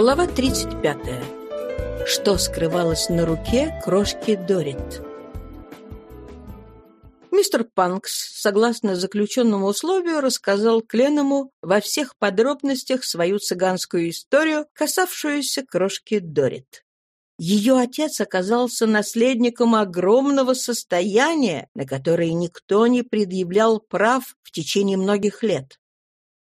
Глава 35. Что скрывалось на руке крошки Дорит? Мистер Панкс, согласно заключенному условию, рассказал Кленому во всех подробностях свою цыганскую историю, касавшуюся крошки Дорит. Ее отец оказался наследником огромного состояния, на которое никто не предъявлял прав в течение многих лет.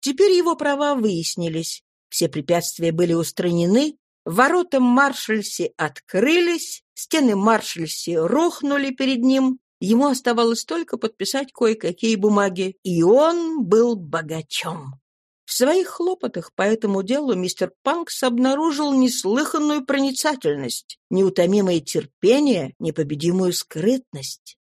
Теперь его права выяснились, все препятствия были устранены, ворота Маршальси открылись, стены Маршальси рухнули перед ним, ему оставалось только подписать кое-какие бумаги, и он был богачом. В своих хлопотах по этому делу мистер Панкс обнаружил неслыханную проницательность, неутомимое терпение, непобедимую скрытность.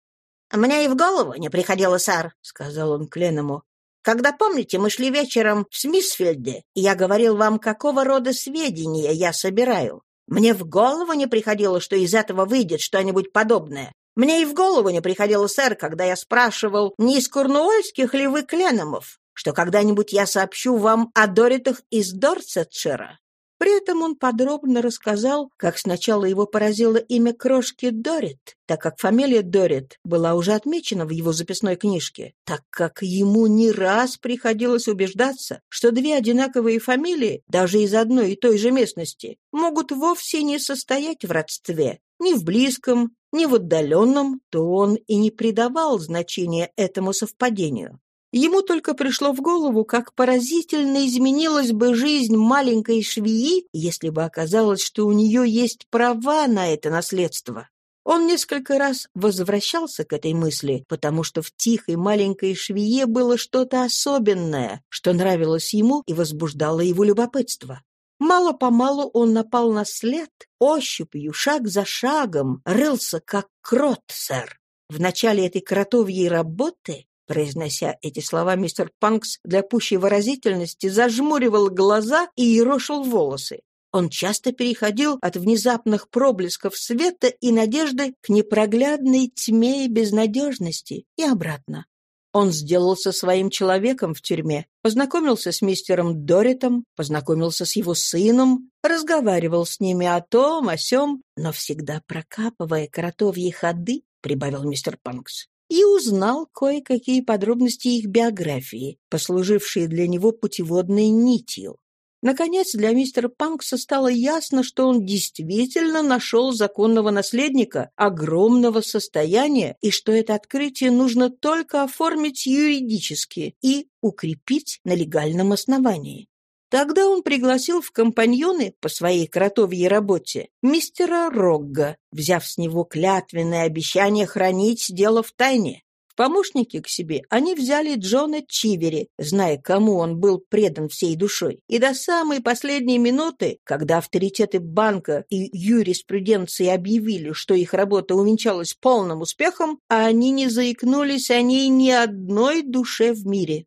«Мне и в голову не приходило, сэр», — сказал он Кленному. «Когда, помните, мы шли вечером в Смисфильде, и я говорил вам, какого рода сведения я собираю. Мне в голову не приходило, что из этого выйдет что-нибудь подобное. Мне и в голову не приходило, сэр, когда я спрашивал, не из Корнуольских ли вы Кленомов что когда-нибудь я сообщу вам о Доритах из Дорсетшира». При этом он подробно рассказал, как сначала его поразило имя крошки Дорит, так как фамилия Дорит была уже отмечена в его записной книжке, так как ему не раз приходилось убеждаться, что две одинаковые фамилии, даже из одной и той же местности, могут вовсе не состоять в родстве, ни в близком, ни в отдаленном, то он и не придавал значения этому совпадению. Ему только пришло в голову, как поразительно изменилась бы жизнь маленькой швеи, если бы оказалось, что у нее есть права на это наследство. Он несколько раз возвращался к этой мысли, потому что в тихой маленькой швее было что-то особенное, что нравилось ему и возбуждало его любопытство. Мало-помалу он напал на след, ощупью, шаг за шагом, рылся, как крот, сэр. В начале этой кротовьей работы Произнося эти слова, мистер Панкс для пущей выразительности зажмуривал глаза и ерошил волосы. Он часто переходил от внезапных проблесков света и надежды к непроглядной тьме и безнадежности и обратно. Он сделался своим человеком в тюрьме, познакомился с мистером Доритом, познакомился с его сыном, разговаривал с ними о том, о сём, но всегда прокапывая кротовьи ходы, прибавил мистер Панкс и узнал кое-какие подробности их биографии, послужившие для него путеводной нитью. Наконец, для мистера Панкса стало ясно, что он действительно нашел законного наследника огромного состояния и что это открытие нужно только оформить юридически и укрепить на легальном основании. Тогда он пригласил в компаньоны по своей кротовьей работе мистера Рогга, взяв с него клятвенное обещание хранить дело в тайне. В помощники к себе они взяли Джона Чивери, зная, кому он был предан всей душой. И до самой последней минуты, когда авторитеты банка и юриспруденции объявили, что их работа увенчалась полным успехом, они не заикнулись о ней ни одной душе в мире.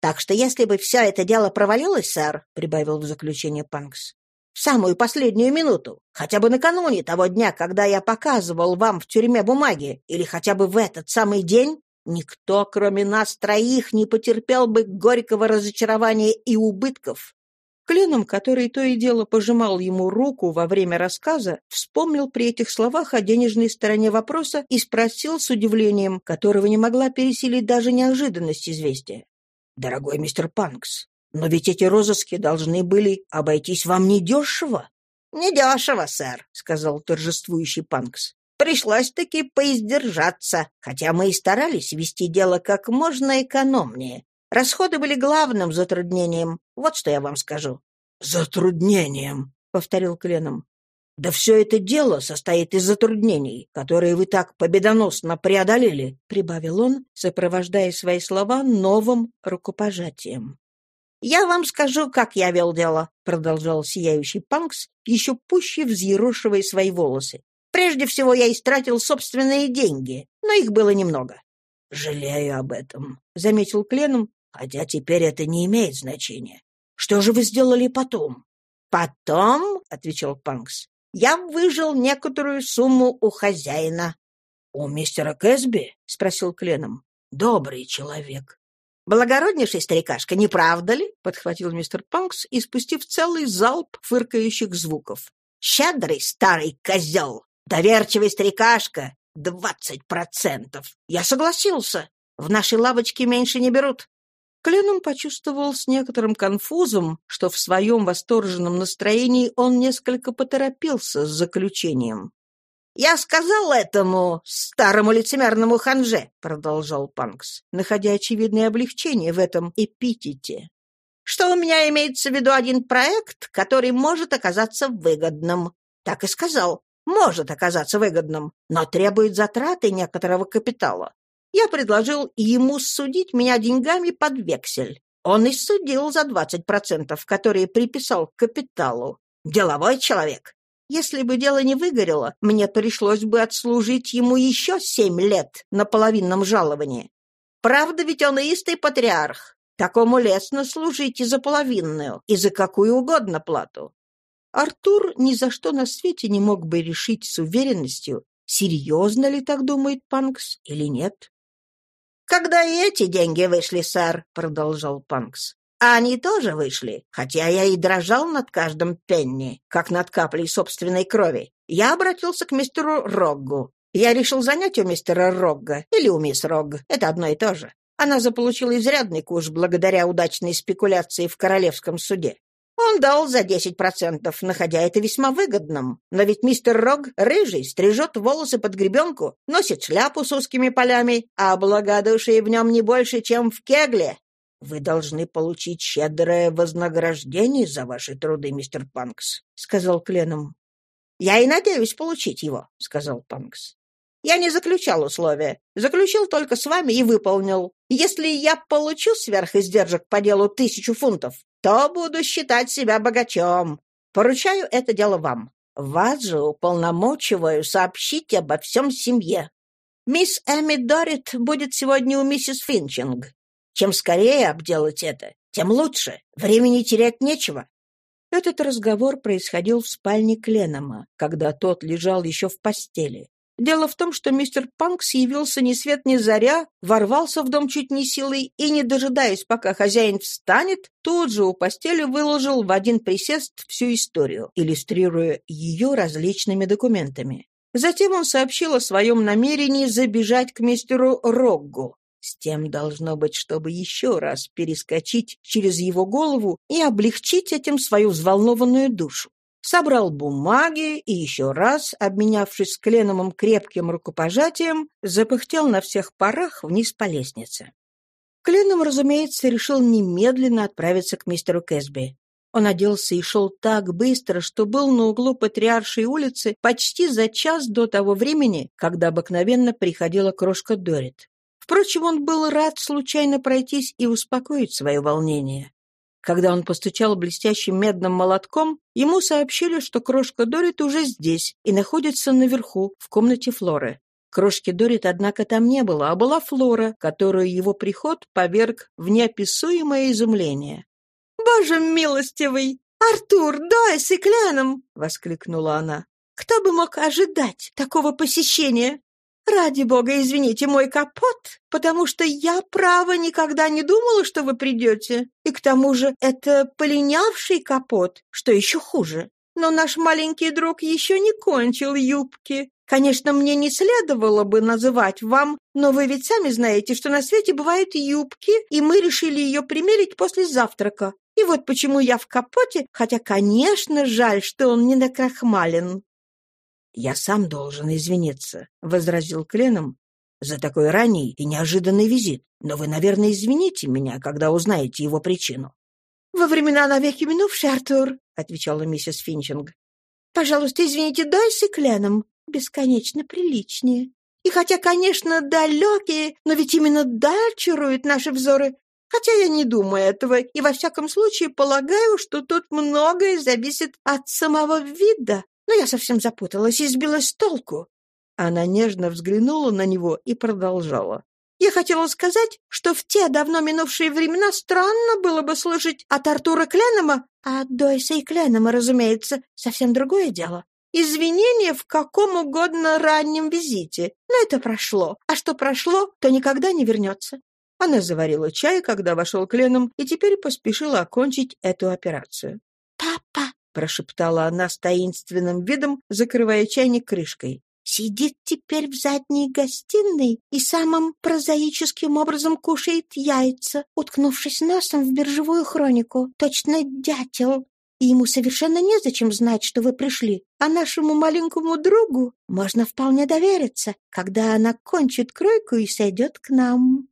Так что если бы все это дело провалилось, сэр, — прибавил в заключение Панкс, — в самую последнюю минуту, хотя бы накануне того дня, когда я показывал вам в тюрьме бумаги, или хотя бы в этот самый день, никто, кроме нас троих, не потерпел бы горького разочарования и убытков. Кленом, который то и дело пожимал ему руку во время рассказа, вспомнил при этих словах о денежной стороне вопроса и спросил с удивлением, которого не могла пересилить даже неожиданность известия. «Дорогой мистер Панкс, но ведь эти розыски должны были обойтись вам недешево». «Недешево, сэр», — сказал торжествующий Панкс. «Пришлось-таки поиздержаться, хотя мы и старались вести дело как можно экономнее. Расходы были главным затруднением. Вот что я вам скажу». «Затруднением», — повторил Кленом. «Да все это дело состоит из затруднений, которые вы так победоносно преодолели», — прибавил он, сопровождая свои слова новым рукопожатием. «Я вам скажу, как я вел дело», — продолжал сияющий Панкс, еще пуще взъерошивая свои волосы. «Прежде всего я истратил собственные деньги, но их было немного». «Жалею об этом», — заметил Кленом, «хотя теперь это не имеет значения. Что же вы сделали потом?» «Потом», — отвечал Панкс, я выжил некоторую сумму у хозяина. — У мистера Кэсби? — спросил Кленом. — Добрый человек. Благороднейший старикашка, не правда ли?» — подхватил мистер Панкс, испустив целый залп фыркающих звуков. «Щедрый старый козел! Доверчивый старикашка! Двадцать процентов! Я согласился! В нашей лавочке меньше не берут!» Кленум почувствовал с некоторым конфузом, что в своем восторженном настроении он несколько поторопился с заключением. «Я сказал этому старому лицемерному ханже», — продолжал Панкс, находя очевидное облегчение в этом эпитете, «что у меня имеется в виду один проект, который может оказаться выгодным. Так и сказал, может оказаться выгодным, но требует затраты некоторого капитала. Я предложил ему судить меня деньгами под вексель. Он и судил за 20%, которые приписал к капиталу. Деловой человек. Если бы дело не выгорело, мне пришлось бы отслужить ему еще семь лет на половинном жаловании. Правда, ведь он истый патриарх. Такому лестно служить и за половинную, и за какую угодно плату. Артур ни за что на свете не мог бы решить с уверенностью, серьезно ли так думает Панкс или нет. «Когда и эти деньги вышли, сэр», — продолжал Панкс, а они тоже вышли, хотя я и дрожал над каждым пенни, как над каплей собственной крови. Я обратился к мистеру Роггу. Я решил занять у мистера Рогга или у мисс Рогг. Это одно и то же. Она заполучила изрядный куш благодаря удачной спекуляции в королевском суде. Он дал за 10%, находя это весьма выгодным. Но ведь мистер Рог рыжий, стрижет волосы под гребенку, носит шляпу с узкими полями, а благодушие в нем не больше, чем в кегле. «Вы должны получить щедрое вознаграждение за ваши труды, мистер Панкс», — сказал Кленом. «Я и надеюсь получить его», — сказал Панкс. «Я не заключал условия. Заключил только с вами и выполнил. Если я получу сверхиздержек по делу тысячу фунтов, то буду считать себя богачом. Поручаю это дело вам. Вас же уполномочиваю сообщить обо всем семье. Мисс Эми Дорит будет сегодня у миссис Финчинг. Чем скорее обделать это, тем лучше. Времени терять нечего. Этот разговор происходил в спальне Кленома, когда тот лежал еще в постели. Дело в том, что мистер Панкс явился ни свет ни заря, ворвался в дом чуть не силой и, не дожидаясь, пока хозяин встанет, тут же у постели выложил в один присест всю историю, иллюстрируя ее различными документами. Затем он сообщил о своем намерении забежать к мистеру Роггу, с тем должно быть, чтобы еще раз перескочить через его голову и облегчить этим свою взволнованную душу. Собрал бумаги и еще раз, обменявшись с Кленомом крепким рукопожатием, запыхтел на всех парах вниз по лестнице. Кленом, разумеется, решил немедленно отправиться к мистеру Кэсби. Он оделся и шел так быстро, что был на углу Патриаршей улицы почти за час до того времени, когда обыкновенно приходила крошка Дорит. Впрочем, он был рад случайно пройтись и успокоить свое волнение. Когда он постучал блестящим медным молотком, ему сообщили, что крошка Дорит уже здесь и находится наверху, в комнате Флоры. Крошки Дорит, однако, там не было, а была Флора, которую его приход поверг в неописуемое изумление. «Боже милостивый! Артур, Дойс и Кленом!» — воскликнула она. «Кто бы мог ожидать такого посещения? «Ради бога, извините мой капот, потому что я, право, никогда не думала, что вы придете. И к тому же это полинявший капот, что еще хуже. Но наш маленький друг еще не кончил юбки. Конечно, мне не следовало бы называть вам, но вы ведь сами знаете, что на свете бывают юбки, и мы решили ее примерить после завтрака. И вот почему я в капоте, хотя, конечно, жаль, что он не накрахмален. «Я сам должен извиниться», — возразил Кленом, «за такой ранний и неожиданный визит. Но вы, наверное, извините меня, когда узнаете его причину». «Во времена навеки минувшие, Артур», — отвечала миссис Финчинг. «Пожалуйста, извините Дайс Кленом. Бесконечно приличнее. И хотя, конечно, далекие, но ведь именно даль чаруют наши взоры. Хотя я не думаю этого, и во всяком случае полагаю, что тут многое зависит от самого вида, но я совсем запуталась и сбилась с толку». Она нежно взглянула на него и продолжала. «Я хотела сказать, что в те давно минувшие времена странно было бы слышать от Артура Кленома, а от Дойса и Кленома, разумеется, совсем другое дело. Извинения в каком угодно раннем визите. Но это прошло. А что прошло, то никогда не вернется. Она заварила чай, когда вошел Кленом, и теперь поспешила окончить эту операцию. Прошептала она с таинственным видом, закрывая чайник крышкой. «Сидит теперь в задней гостиной и самым прозаическим образом кушает яйца, уткнувшись носом в биржевую хронику, точно дятел. И ему совершенно незачем знать, что вы пришли. А нашему маленькому другу можно вполне довериться, когда она кончит кройку и сойдет к нам».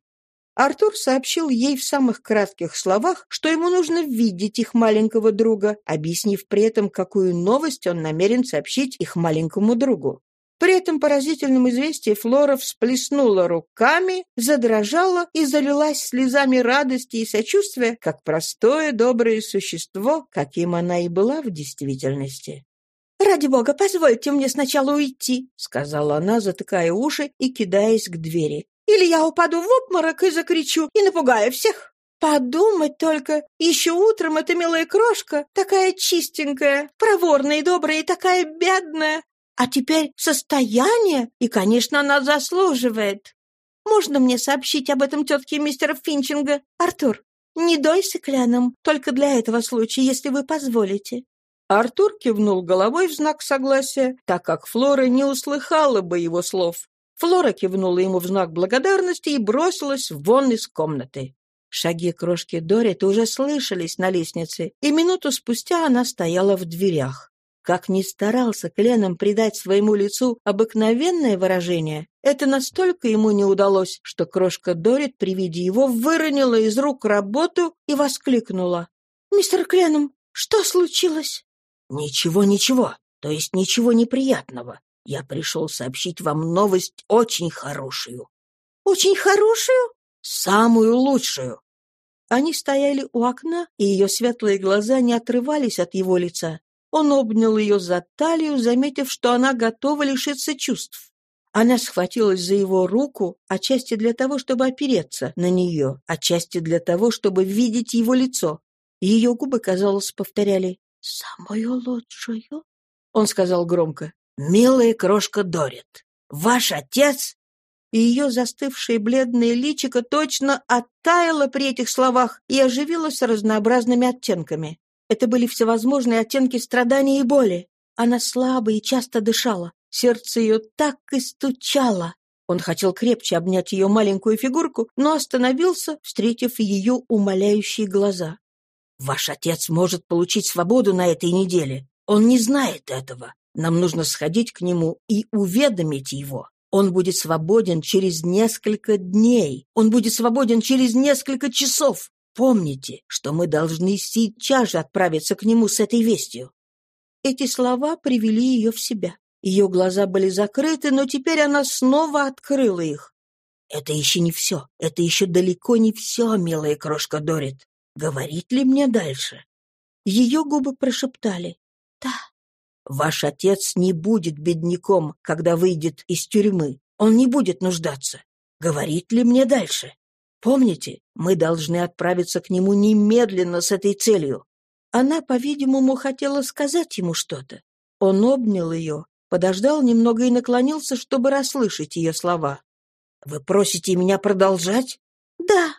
Артур сообщил ей в самых кратких словах, что ему нужно видеть их маленького друга, объяснив при этом, какую новость он намерен сообщить их маленькому другу. При этом поразительном известии Флора всплеснула руками, задрожала и залилась слезами радости и сочувствия, как простое доброе существо, каким она и была в действительности. «Ради бога, позвольте мне сначала уйти», — сказала она, затыкая уши и кидаясь к двери. Или я упаду в обморок и закричу, и напугаю всех. Подумать только, еще утром эта милая крошка, такая чистенькая, проворная и добрая, и такая бедная. А теперь состояние, и, конечно, она заслуживает. Можно мне сообщить об этом тетке мистера Финчинга, Артур? Не дойся кляном, только для этого случая, если вы позволите». Артур кивнул головой в знак согласия, так как Флора не услыхала бы его слов. Флора кивнула ему в знак благодарности и бросилась вон из комнаты. Шаги крошки Дорит уже слышались на лестнице, и минуту спустя она стояла в дверях. Как ни старался Кленом придать своему лицу обыкновенное выражение, это настолько ему не удалось, что крошка Дорит при виде его выронила из рук работу и воскликнула. «Мистер Кленом, что случилось?» «Ничего, ничего, то есть ничего неприятного. Я пришел сообщить вам новость очень хорошую. Очень хорошую? Самую лучшую. Они стояли у окна, и ее светлые глаза не отрывались от его лица. Он обнял ее за талию, заметив, что она готова лишиться чувств. Она схватилась за его руку, отчасти для того, чтобы опереться на нее, отчасти для того, чтобы видеть его лицо. Ее губы, казалось, повторяли «самую лучшую». Он сказал громко «Милая крошка Дорит, ваш отец...» И ее застывшее бледное личико точно оттаяло при этих словах и оживилось разнообразными оттенками. Это были всевозможные оттенки страдания и боли. Она слабо и часто дышала. Сердце ее так и стучало. Он хотел крепче обнять ее маленькую фигурку, но остановился, встретив ее умоляющие глаза. «Ваш отец может получить свободу на этой неделе. Он не знает этого. Нам нужно сходить к нему и уведомить его. Он будет свободен через несколько дней. Он будет свободен через несколько часов. Помните, что мы должны сейчас же отправиться к нему с этой вестью». Эти слова привели ее в себя. Ее глаза были закрыты, но теперь она снова открыла их. «Это еще не все. Это еще далеко не все, милая крошка Дорит. Говорить ли мне дальше?» Ее губы прошептали. «Да, Ваш отец не будет бедняком, когда выйдет из тюрьмы. Он не будет нуждаться. Говорит ли мне дальше? Помните, мы должны отправиться к нему немедленно с этой целью. Она, по-видимому, хотела сказать ему что-то. Он обнял ее, подождал немного и наклонился, чтобы расслышать ее слова. «Вы просите меня продолжать?» «Да».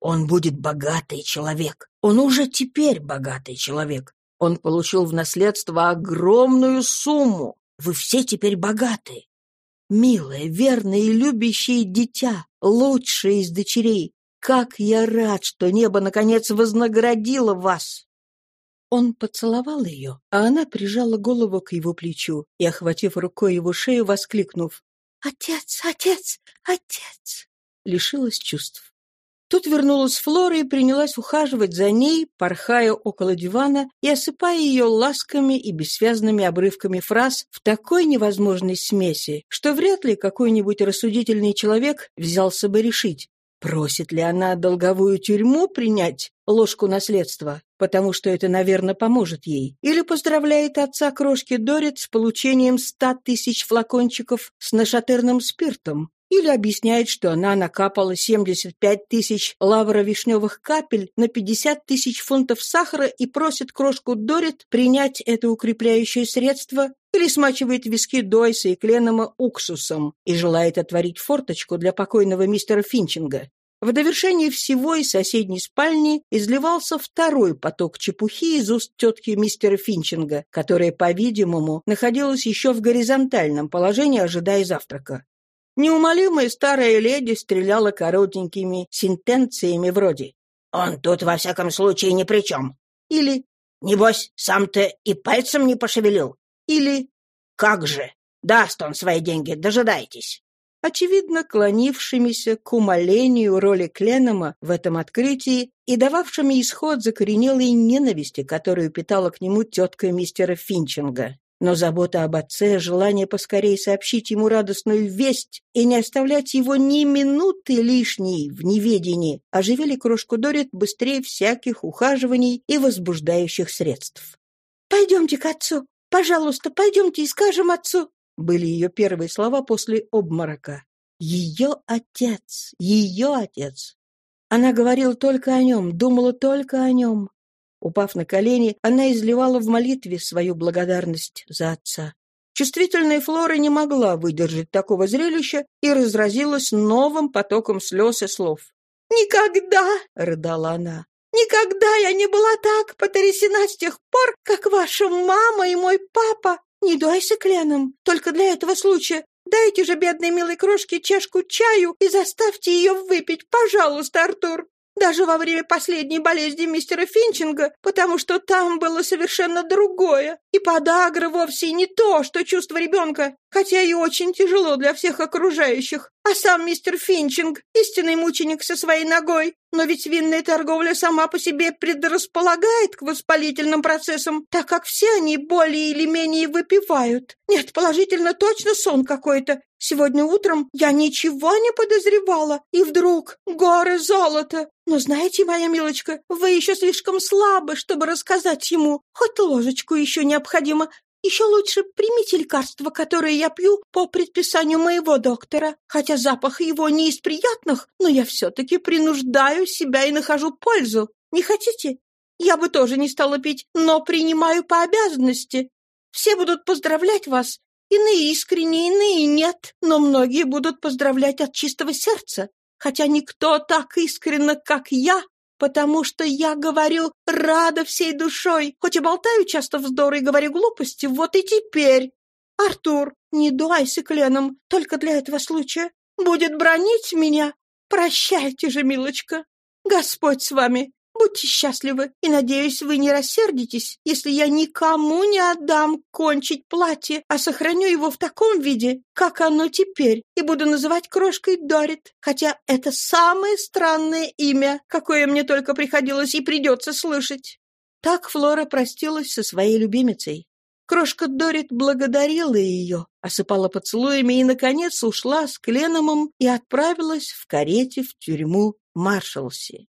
«Он будет богатый человек. Он уже теперь богатый человек. Он получил в наследство огромную сумму. Вы все теперь богаты. Милое, верное и любящее дитя, лучшее из дочерей, как я рад, что небо, наконец, вознаградило вас!» Он поцеловал ее, а она прижала голову к его плечу и, охватив рукой его шею, воскликнув «Отец, отец, отец!» лишилась чувств. Тут вернулась Флора и принялась ухаживать за ней, порхая около дивана и осыпая ее ласками и бессвязными обрывками фраз в такой невозможной смеси, что вряд ли какой-нибудь рассудительный человек взялся бы решить, просит ли она долговую тюрьму принять, ложку наследства, потому что это, наверное, поможет ей, или поздравляет отца крошки Дорит с получением ста тысяч флакончиков с нашатырным спиртом, или объясняет, что она накапала 75 тысяч лавровишневых капель на 50 тысяч фунтов сахара и просит крошку Дорит принять это укрепляющее средство, или смачивает виски Дойса и Кленома уксусом и желает отворить форточку для покойного мистера Финчинга. В довершении всего из соседней спальни изливался второй поток чепухи из уст тетки мистера Финчинга, которая, по-видимому, находилась еще в горизонтальном положении, ожидая завтрака. Неумолимая старая леди стреляла коротенькими сентенциями вроде «Он тут, во всяком случае, ни при чем» или «Небось, сам-то и пальцем не пошевелил» или «Как же? Даст он свои деньги, дожидайтесь» очевидно клонившимися к умолению роли Кленома в этом открытии и дававшими исход закоренелой ненависти, которую питала к нему тетка мистера Финчинга. Но забота об отце, желание поскорее сообщить ему радостную весть и не оставлять его ни минуты лишней в неведении оживили крошку Дорит быстрее всяких ухаживаний и возбуждающих средств. «Пойдемте к отцу! Пожалуйста, пойдемте и скажем отцу!» были ее первые слова после обморока. Ее отец, ее отец. Она говорила только о нем, думала только о нем. Упав на колени, она изливала в молитве свою благодарность за отца. Чувствительная Флора не могла выдержать такого зрелища и разразилась новым потоком слез и слов. «Никогда!» — рыдала она. «Никогда я не была так потрясена с тех пор, как ваша мама и мой папа «Не дуйся кляном, только для этого случая. Дайте же бедной милой крошке чашку чаю и заставьте ее выпить, пожалуйста, Артур. Даже во время последней болезни мистера Финчинга, потому что там было совершенно другое. И подагра вовсе не то, что чувство ребенка, хотя и очень тяжело для всех окружающих. А сам мистер Финчинг — истинный мученик со своей ногой. Но ведь винная торговля сама по себе предрасполагает к воспалительным процессам, так как все они более или менее выпивают. Нет, положительно точно сон какой-то. Сегодня утром я ничего не подозревала, и вдруг горы золота. Но знаете, моя милочка, вы еще слишком слабы, чтобы рассказать ему. Хоть ложечку еще необходимо, еще лучше примите лекарство, которое я пью по предписанию моего доктора. Хотя запах его не из приятных, но я все-таки принуждаю себя и нахожу пользу. Не хотите? Я бы тоже не стала пить, но принимаю по обязанности. Все будут поздравлять вас. Иные искренне, иные нет. Но многие будут поздравлять от чистого сердца. Хотя никто так искренне, как я, потому что я говорю рада всей душой, хоть и болтаю часто вздоры и говорю глупости, вот и теперь. Артур, не дуайся кленом, только для этого случая. Будет бронить меня. Прощайте же, милочка. Господь с вами. Будьте счастливы, и, надеюсь, вы не рассердитесь, если я никому не отдам кончить платье, а сохраню его в таком виде, как оно теперь, и буду называть крошкой Дорит, хотя это самое странное имя, какое мне только приходилось и придется слышать». Так Флора простилась со своей любимицей. Крошка Дорит благодарила ее, осыпала поцелуями и, наконец, ушла с Кленомом и отправилась в карете в тюрьму Маршалси.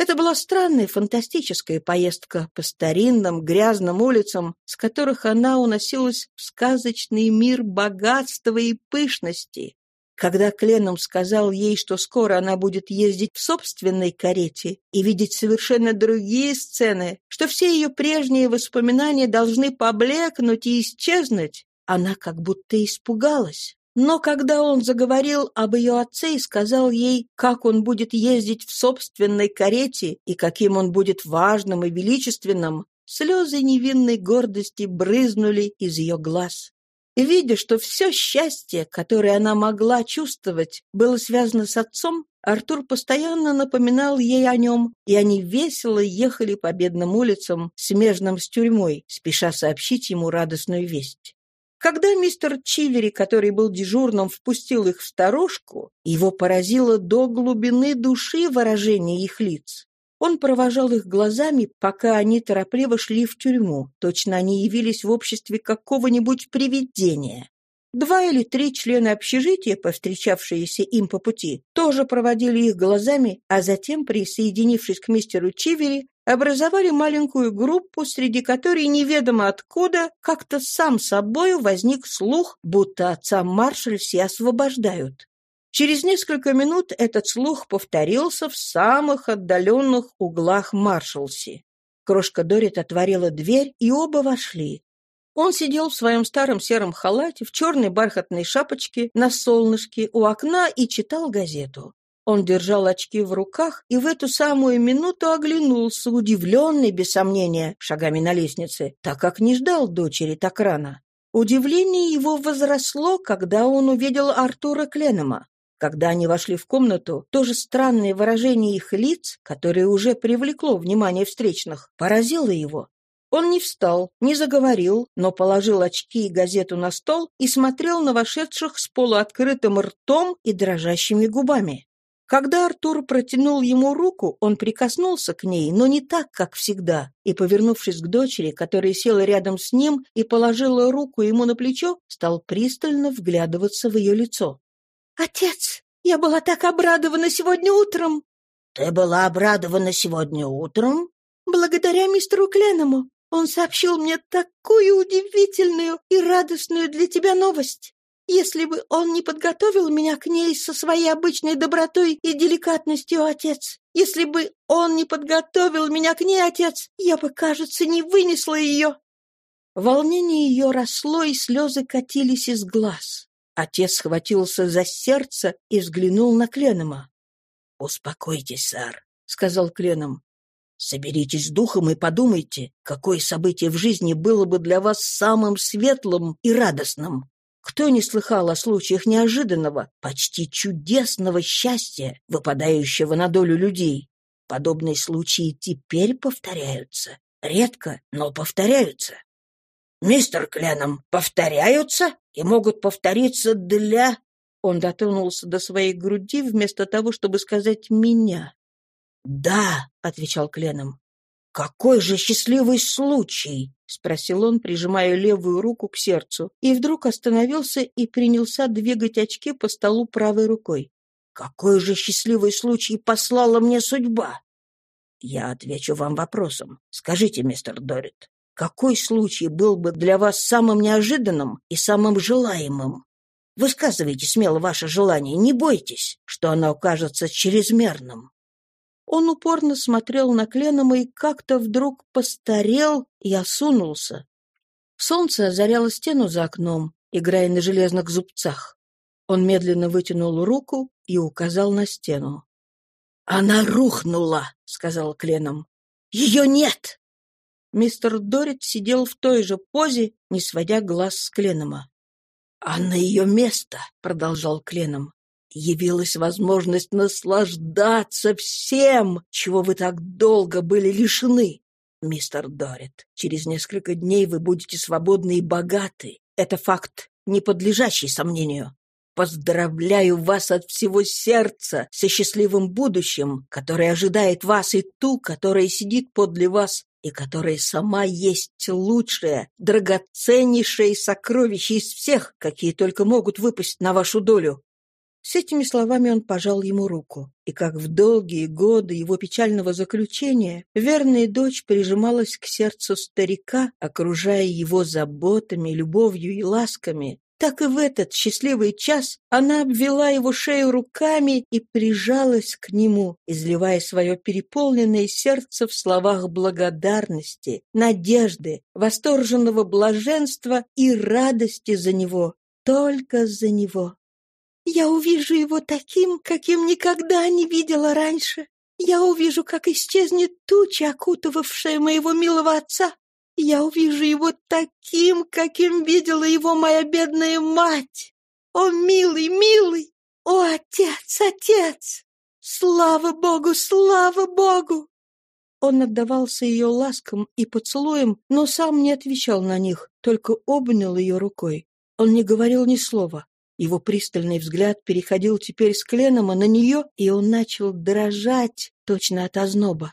Это была странная фантастическая поездка по старинным грязным улицам, с которых она уносилась в сказочный мир богатства и пышности. Когда Кленом сказал ей, что скоро она будет ездить в собственной карете и видеть совершенно другие сцены, что все ее прежние воспоминания должны поблекнуть и исчезнуть, она как будто испугалась. Но когда он заговорил об ее отце и сказал ей, как он будет ездить в собственной карете и каким он будет важным и величественным, слезы невинной гордости брызнули из ее глаз. видя, что все счастье, которое она могла чувствовать, было связано с отцом, Артур постоянно напоминал ей о нем, и они весело ехали по бедным улицам, смежным с тюрьмой, спеша сообщить ему радостную весть. Когда мистер Чивери, который был дежурным, впустил их в сторожку, его поразило до глубины души выражение их лиц. Он провожал их глазами, пока они торопливо шли в тюрьму. Точно они явились в обществе какого-нибудь привидения. Два или три члена общежития, повстречавшиеся им по пути, тоже проводили их глазами, а затем, присоединившись к мистеру Чивери, образовали маленькую группу, среди которой неведомо откуда как-то сам собою возник слух, будто отца Маршальси освобождают. Через несколько минут этот слух повторился в самых отдаленных углах Маршалси. Крошка Дорит отворила дверь, и оба вошли. Он сидел в своем старом сером халате, в черной бархатной шапочке, на солнышке, у окна и читал газету. Он держал очки в руках и в эту самую минуту оглянулся, удивленный, без сомнения, шагами на лестнице, так как не ждал дочери так рано. Удивление его возросло, когда он увидел Артура Кленема. Когда они вошли в комнату, то же странное выражение их лиц, которое уже привлекло внимание встречных, поразило его. Он не встал, не заговорил, но положил очки и газету на стол и смотрел на вошедших с полуоткрытым ртом и дрожащими губами. Когда Артур протянул ему руку, он прикоснулся к ней, но не так, как всегда, и, повернувшись к дочери, которая села рядом с ним и положила руку ему на плечо, стал пристально вглядываться в ее лицо. «Отец, я была так обрадована сегодня утром!» «Ты была обрадована сегодня утром?» «Благодаря мистеру Кленному. Он сообщил мне такую удивительную и радостную для тебя новость. Если бы он не подготовил меня к ней со своей обычной добротой и деликатностью, отец, если бы он не подготовил меня к ней, отец, я бы, кажется, не вынесла ее». Волнение ее росло, и слезы катились из глаз. Отец схватился за сердце и взглянул на Кленома. «Успокойтесь, сэр», — сказал Кленом. Соберитесь с духом и подумайте, какое событие в жизни было бы для вас самым светлым и радостным. Кто не слыхал о случаях неожиданного, почти чудесного счастья, выпадающего на долю людей? Подобные случаи теперь повторяются. Редко, но повторяются. «Мистер Кленом, повторяются и могут повториться для...» Он дотронулся до своей груди вместо того, чтобы сказать «меня». «Да», — отвечал Кленом. «Какой же счастливый случай!» — спросил он, прижимая левую руку к сердцу, и вдруг остановился и принялся двигать очки по столу правой рукой. «Какой же счастливый случай послала мне судьба?» «Я отвечу вам вопросом. Скажите, мистер Дорит, какой случай был бы для вас самым неожиданным и самым желаемым? Высказывайте смело ваше желание, не бойтесь, что оно окажется чрезмерным». Он упорно смотрел на Кленома и как-то вдруг постарел и осунулся. Солнце озаряло стену за окном, играя на железных зубцах. Он медленно вытянул руку и указал на стену. «Она рухнула», — сказал Кленом. «Ее нет!» Мистер Дорит сидел в той же позе, не сводя глаз с Кленома. «А на ее место», — продолжал Кленом, явилась возможность наслаждаться всем, чего вы так долго были лишены. Мистер Дорит, через несколько дней вы будете свободны и богаты. Это факт, не подлежащий сомнению. Поздравляю вас от всего сердца со счастливым будущим, которое ожидает вас и ту, которая сидит подле вас и которая сама есть лучшее, драгоценнейшее сокровище из всех, какие только могут выпасть на вашу долю. С этими словами он пожал ему руку, и как в долгие годы его печального заключения верная дочь прижималась к сердцу старика, окружая его заботами, любовью и ласками, так и в этот счастливый час она обвела его шею руками и прижалась к нему, изливая свое переполненное сердце в словах благодарности, надежды, восторженного блаженства и радости за него, только за него. Я увижу его таким, каким никогда не видела раньше. Я увижу, как исчезнет туча, окутывавшая моего милого отца. Я увижу его таким, каким видела его моя бедная мать. О, милый, милый! О, отец, отец! Слава Богу, слава Богу! Он отдавался ее ласкам и поцелуям, но сам не отвечал на них, только обнял ее рукой. Он не говорил ни слова. Его пристальный взгляд переходил теперь с Кленома на нее, и он начал дрожать точно от озноба.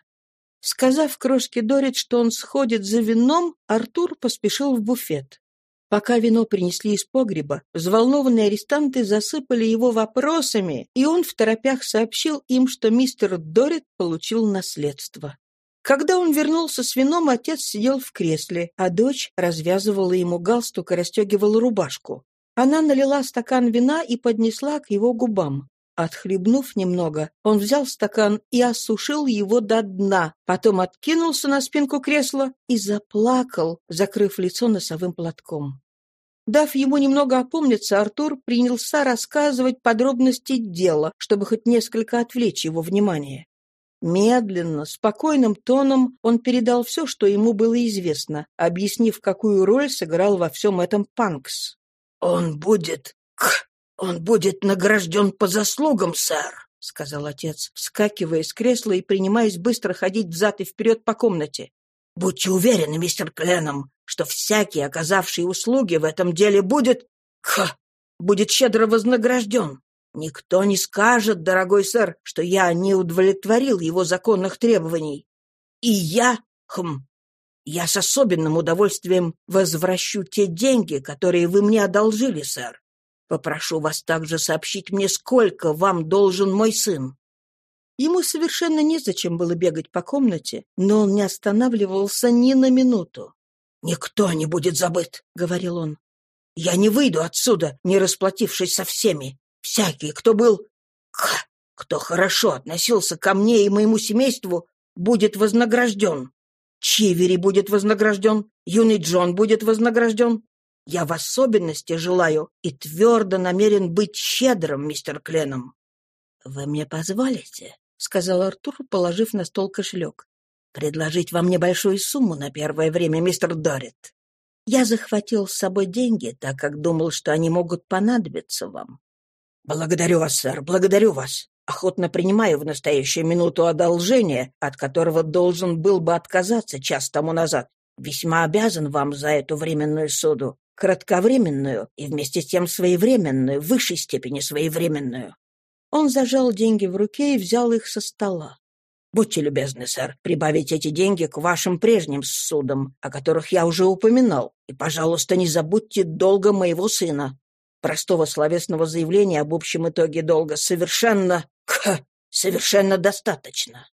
Сказав крошке Дорит, что он сходит за вином, Артур поспешил в буфет. Пока вино принесли из погреба, взволнованные арестанты засыпали его вопросами, и он в торопях сообщил им, что мистер Дорит получил наследство. Когда он вернулся с вином, отец сидел в кресле, а дочь развязывала ему галстук и расстегивала рубашку. Она налила стакан вина и поднесла к его губам. Отхлебнув немного, он взял стакан и осушил его до дна, потом откинулся на спинку кресла и заплакал, закрыв лицо носовым платком. Дав ему немного опомниться, Артур принялся рассказывать подробности дела, чтобы хоть несколько отвлечь его внимание. Медленно, спокойным тоном он передал все, что ему было известно, объяснив, какую роль сыграл во всем этом Панкс. «Он будет... он будет награжден по заслугам, сэр», — сказал отец, вскакивая с кресла и принимаясь быстро ходить взад и вперед по комнате. «Будьте уверены, мистер Кленом, что всякий, оказавший услуги в этом деле, будет... Ха! Будет щедро вознагражден. Никто не скажет, дорогой сэр, что я не удовлетворил его законных требований. И я... Хм... Я с особенным удовольствием возвращу те деньги, которые вы мне одолжили, сэр. Попрошу вас также сообщить мне, сколько вам должен мой сын. Ему совершенно незачем было бегать по комнате, но он не останавливался ни на минуту. «Никто не будет забыт», — говорил он. «Я не выйду отсюда, не расплатившись со всеми. Всякий, кто был... кто хорошо относился ко мне и моему семейству, будет вознагражден. Чивери будет вознагражден, юный Джон будет вознагражден. Я в особенности желаю и твердо намерен быть щедрым, мистер Кленом. — Вы мне позволите, — сказал Артур, положив на стол кошелек предложить вам небольшую сумму на первое время, мистер Дорит. Я захватил с собой деньги, так как думал, что они могут понадобиться вам. Благодарю вас, сэр, благодарю вас. Охотно принимаю в настоящую минуту одолжение, от которого должен был бы отказаться час тому назад. Весьма обязан вам за эту временную суду, кратковременную и вместе с тем своевременную, в высшей степени своевременную. Он зажал деньги в руке и взял их со стола. Будьте любезны, сэр, прибавить эти деньги к вашим прежним судам, о которых я уже упоминал, и, пожалуйста, не забудьте долга моего сына. Простого словесного заявления об общем итоге долга совершенно... Ха, совершенно достаточно».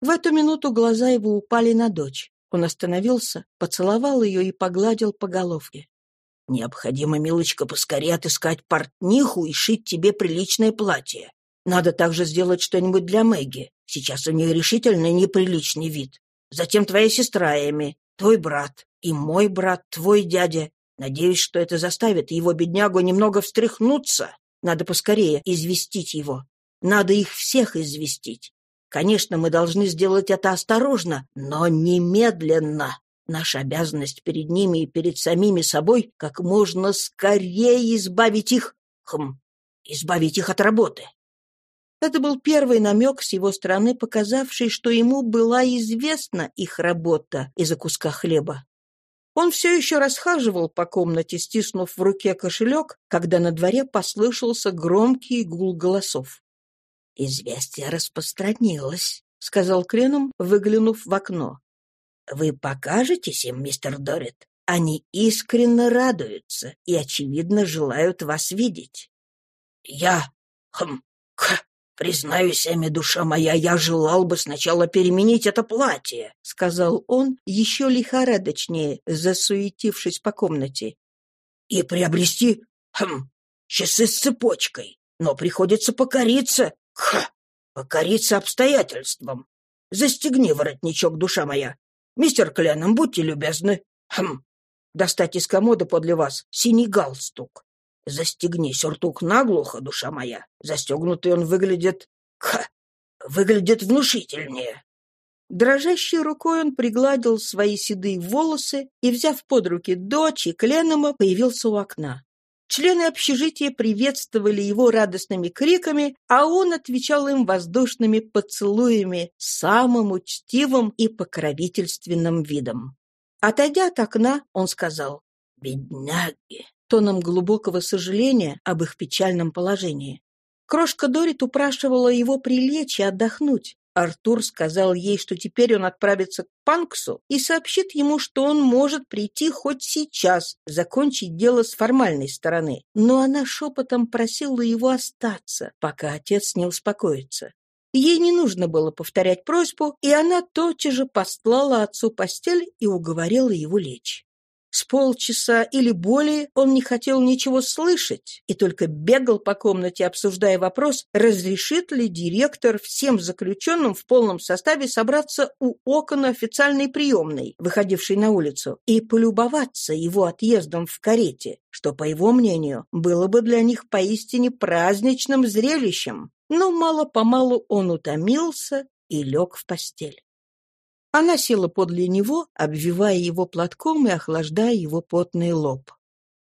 В эту минуту глаза его упали на дочь. Он остановился, поцеловал ее и погладил по головке. «Необходимо, милочка, поскорее отыскать портниху и шить тебе приличное платье. Надо также сделать что-нибудь для Мэгги. Сейчас у нее решительно неприличный вид. Затем твоя сестра Эми, твой брат и мой брат, твой дядя. Надеюсь, что это заставит его беднягу немного встряхнуться. Надо поскорее известить его. Надо их всех известить. Конечно, мы должны сделать это осторожно, но немедленно. Наша обязанность перед ними и перед самими собой как можно скорее избавить их... Хм, избавить их от работы. Это был первый намек с его стороны, показавший, что ему была известна их работа из-за куска хлеба. Он все еще расхаживал по комнате, стиснув в руке кошелек, когда на дворе послышался громкий гул голосов. «Известие распространилось», — сказал Кленом, выглянув в окно. «Вы покажетесь им, мистер Дорит? Они искренне радуются и, очевидно, желают вас видеть». «Я... хм... х... «Признаюсь, Эми, душа моя, я желал бы сначала переменить это платье», — сказал он, еще лихорадочнее, засуетившись по комнате. «И приобрести, хм, часы с цепочкой. Но приходится покориться, ха, покориться обстоятельствам. Застегни воротничок, душа моя. Мистер Кленом, будьте любезны, хм, достать из комода подле вас синий галстук. Застегни сюртук наглухо, душа моя. Застегнутый он выглядит... Ха! Выглядит внушительнее. Дрожащей рукой он пригладил свои седые волосы и, взяв под руки дочь и Кленома, появился у окна. Члены общежития приветствовали его радостными криками, а он отвечал им воздушными поцелуями, самым учтивым и покровительственным видом. Отойдя от окна, он сказал «Бедняги! тоном глубокого сожаления об их печальном положении. Крошка Дорит упрашивала его прилечь и отдохнуть. Артур сказал ей, что теперь он отправится к Панксу и сообщит ему, что он может прийти хоть сейчас, закончить дело с формальной стороны. Но она шепотом просила его остаться, пока отец не успокоится. Ей не нужно было повторять просьбу, и она тотчас же постлала отцу постель и уговорила его лечь. С полчаса или более он не хотел ничего слышать и только бегал по комнате, обсуждая вопрос, разрешит ли директор всем заключенным в полном составе собраться у окон официальной приемной, выходившей на улицу, и полюбоваться его отъездом в карете, что, по его мнению, было бы для них поистине праздничным зрелищем. Но мало-помалу он утомился и лег в постель. Она села подле него, обвивая его платком и охлаждая его потный лоб.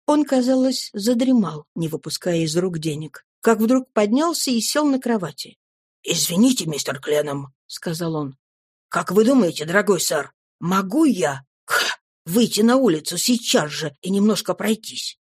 Он, казалось, задремал, не выпуская из рук денег, как вдруг поднялся и сел на кровати. «Извините, мистер Кленом», — сказал он. «Как вы думаете, дорогой сэр, могу я ха, выйти на улицу сейчас же и немножко пройтись?»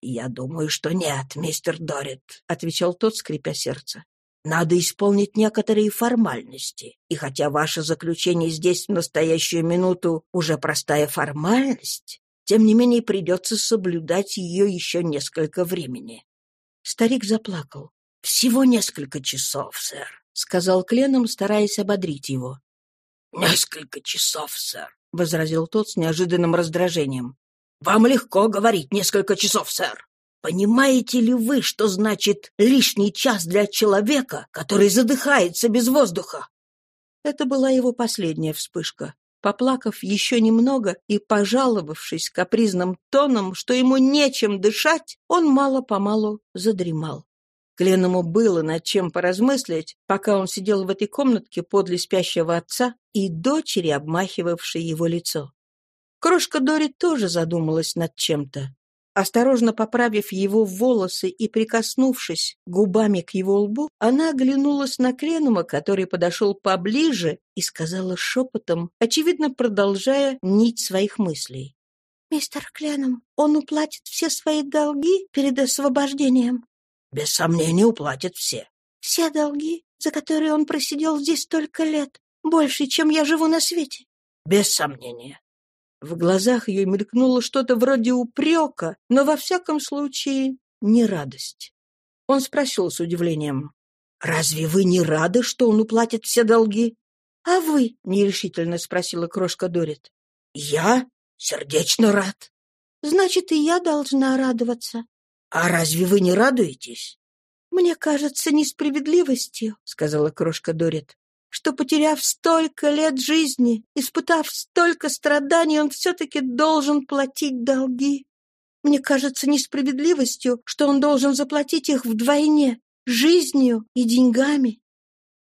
«Я думаю, что нет, мистер Дорит», — отвечал тот, скрипя сердце. Надо исполнить некоторые формальности. И хотя ваше заключение здесь в настоящую минуту уже простая формальность, тем не менее придется соблюдать ее еще несколько времени». Старик заплакал. «Всего несколько часов, сэр», — сказал Кленом, стараясь ободрить его. «Несколько часов, сэр», — возразил тот с неожиданным раздражением. «Вам легко говорить несколько часов, сэр. Понимаете ли вы, что значит лишний час для человека, который задыхается без воздуха? Это была его последняя вспышка. Поплакав еще немного и пожаловавшись капризным тоном, что ему нечем дышать, он мало-помалу задремал. Кленому было над чем поразмыслить, пока он сидел в этой комнатке подле спящего отца и дочери, обмахивавшей его лицо. Крошка Дори тоже задумалась над чем-то. Осторожно поправив его волосы и прикоснувшись губами к его лбу, она оглянулась на Кленума, который подошел поближе, и сказала шепотом, очевидно продолжая нить своих мыслей. «Мистер Кленум, он уплатит все свои долги перед освобождением?» «Без сомнения, уплатит все». «Все долги, за которые он просидел здесь столько лет, больше, чем я живу на свете?» «Без сомнения». В глазах ее мелькнуло что-то вроде упрека, но во всяком случае не радость. Он спросил с удивлением. «Разве вы не рады, что он уплатит все долги?» «А вы?» — нерешительно спросила крошка Дорит. «Я? Сердечно рад». «Значит, и я должна радоваться». «А разве вы не радуетесь?» «Мне кажется несправедливостью», — сказала крошка Дорит что, потеряв столько лет жизни, испытав столько страданий, он все-таки должен платить долги. Мне кажется несправедливостью, что он должен заплатить их вдвойне, жизнью и деньгами.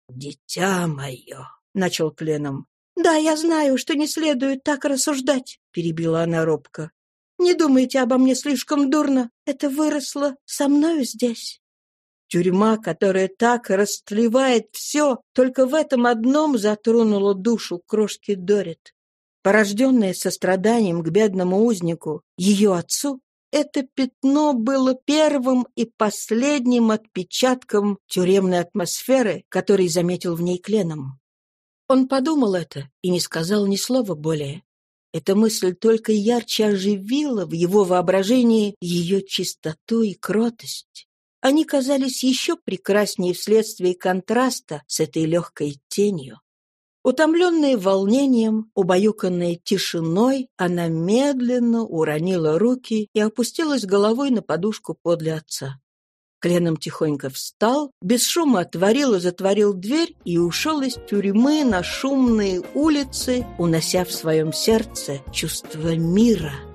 «Дитя мое», — начал Кленом. «Да, я знаю, что не следует так рассуждать», — перебила она робко. «Не думайте обо мне слишком дурно. Это выросло со мною здесь». Тюрьма, которая так растлевает все, только в этом одном затронула душу крошки Дорит. Порожденное состраданием к бедному узнику, ее отцу, это пятно было первым и последним отпечатком тюремной атмосферы, который заметил в ней Кленом. Он подумал это и не сказал ни слова более. Эта мысль только ярче оживила в его воображении ее чистоту и кротость. Они казались еще прекраснее вследствие контраста с этой легкой тенью. Утомленная волнением, убаюканная тишиной, она медленно уронила руки и опустилась головой на подушку подле отца. Кленом тихонько встал, без шума отворил и затворил дверь и ушел из тюрьмы на шумные улицы, унося в своем сердце чувство мира —